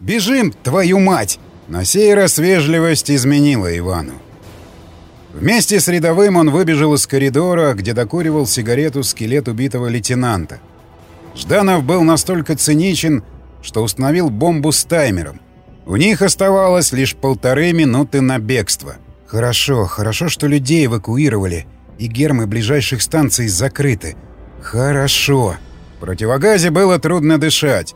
Бежим, твою мать!» На сей раз вежливость изменила Ивану. Вместе с рядовым он выбежал из коридора, где докуривал сигарету скелет убитого лейтенанта. Жданов был настолько циничен, что установил бомбу с таймером. У них оставалось лишь полторы минуты на бегство. «Хорошо, хорошо, что людей эвакуировали, и гермы ближайших станций закрыты. Хорошо!» В противогазе было трудно дышать.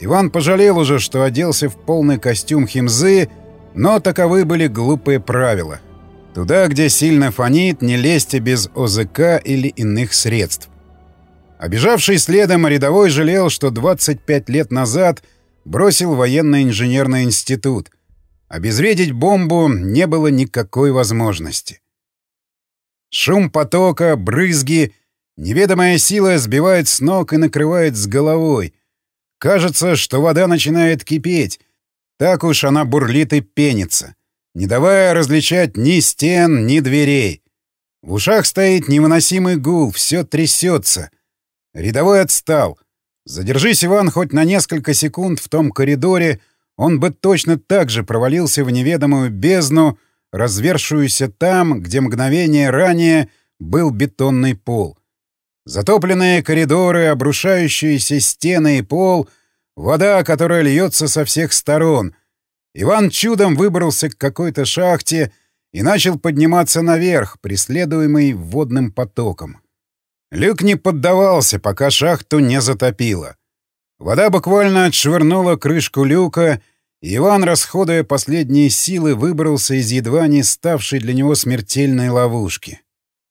Иван пожалел уже, что оделся в полный костюм химзы, но таковы были глупые правила. Туда, где сильно фонит, не лезьте без ОЗК или иных средств. Обежавший следом рядовой жалел, что 25 лет назад бросил военно-инженерный институт. Обезвредить бомбу не было никакой возможности. Шум потока, брызги, неведомая сила сбивает с ног и накрывает с головой — Кажется, что вода начинает кипеть. Так уж она бурлит и пенится, не давая различать ни стен, ни дверей. В ушах стоит невыносимый гул, все трясется. Рядовой отстал. Задержись, Иван, хоть на несколько секунд в том коридоре, он бы точно так же провалился в неведомую бездну, развершуюся там, где мгновение ранее был бетонный пол. Затопленные коридоры, обрушающиеся стены и пол, вода, которая льется со всех сторон. Иван чудом выбрался к какой-то шахте и начал подниматься наверх, преследуемый водным потоком. Люк не поддавался, пока шахту не затопило. Вода буквально отшвырнула крышку люка, и Иван, расходуя последние силы, выбрался из едва не ставшей для него смертельной ловушки.